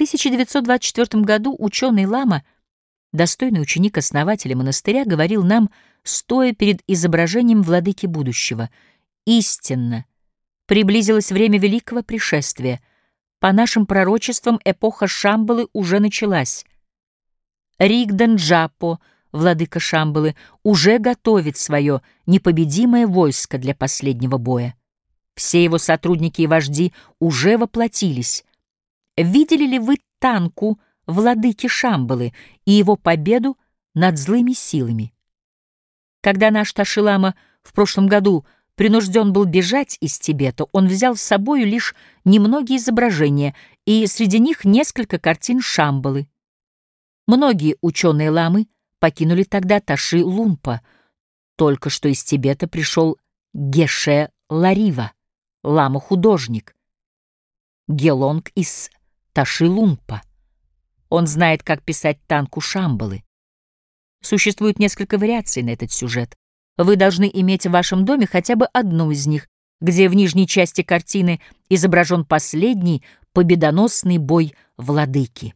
1924 году ученый Лама, достойный ученик основателя монастыря, говорил нам, стоя перед изображением владыки будущего, «Истинно, приблизилось время великого пришествия. По нашим пророчествам эпоха Шамбалы уже началась. Ригдан Джапо, владыка Шамбалы, уже готовит свое непобедимое войско для последнего боя. Все его сотрудники и вожди уже воплотились. Видели ли вы танку владыки Шамбалы и его победу над злыми силами? Когда наш Ташилама в прошлом году принужден был бежать из Тибета, он взял с собою лишь немногие изображения, и среди них несколько картин Шамбалы. Многие ученые-ламы покинули тогда Таши-Лунпа. Только что из Тибета пришел Геше Ларива, лама-художник. Гелонг из Таши-Лунпа. Он знает, как писать танку Шамбалы. Существует несколько вариаций на этот сюжет. Вы должны иметь в вашем доме хотя бы одну из них, где в нижней части картины изображен последний победоносный бой владыки.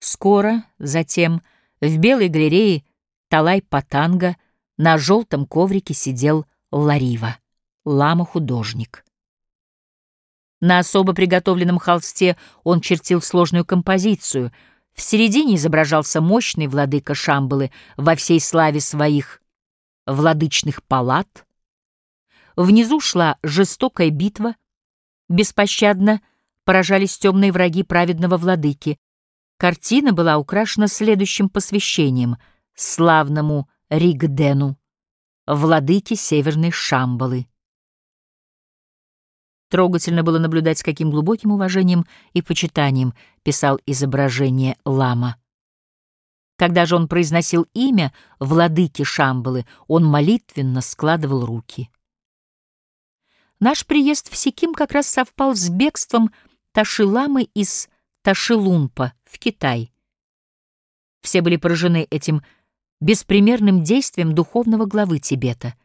Скоро, затем, в белой галерее Талай-Патанга на желтом коврике сидел Ларива, лама-художник. На особо приготовленном холсте он чертил сложную композицию. В середине изображался мощный владыка Шамбалы во всей славе своих владычных палат. Внизу шла жестокая битва. Беспощадно поражались темные враги праведного владыки. Картина была украшена следующим посвящением славному Ригдену, владыке Северной Шамбалы. Трогательно было наблюдать, с каким глубоким уважением и почитанием писал изображение лама. Когда же он произносил имя владыки Шамбалы, он молитвенно складывал руки. Наш приезд в Сиким как раз совпал с бегством Ташиламы из Ташилунпа в Китай. Все были поражены этим беспримерным действием духовного главы Тибета —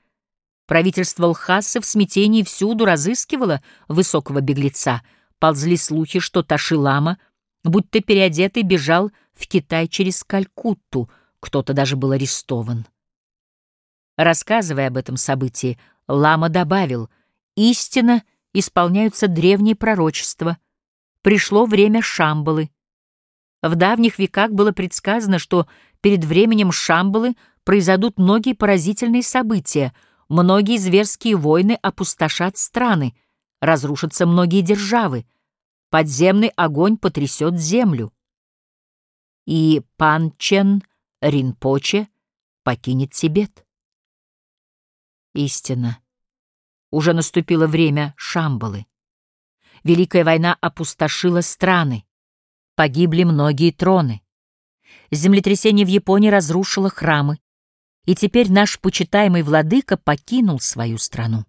Правительство Лхасы в смятении всюду разыскивало высокого беглеца. Ползли слухи, что Ташилама, будто переодетый, бежал в Китай через Калькутту, кто-то даже был арестован. Рассказывая об этом событии, Лама добавил, «Истинно исполняются древние пророчества. Пришло время Шамбалы. В давних веках было предсказано, что перед временем Шамбалы произойдут многие поразительные события — Многие зверские войны опустошат страны, разрушатся многие державы, подземный огонь потрясет землю. И Пан Чен Ринпоче покинет Тибет. Истина. Уже наступило время Шамбалы. Великая война опустошила страны. Погибли многие троны. Землетрясение в Японии разрушило храмы и теперь наш почитаемый владыка покинул свою страну.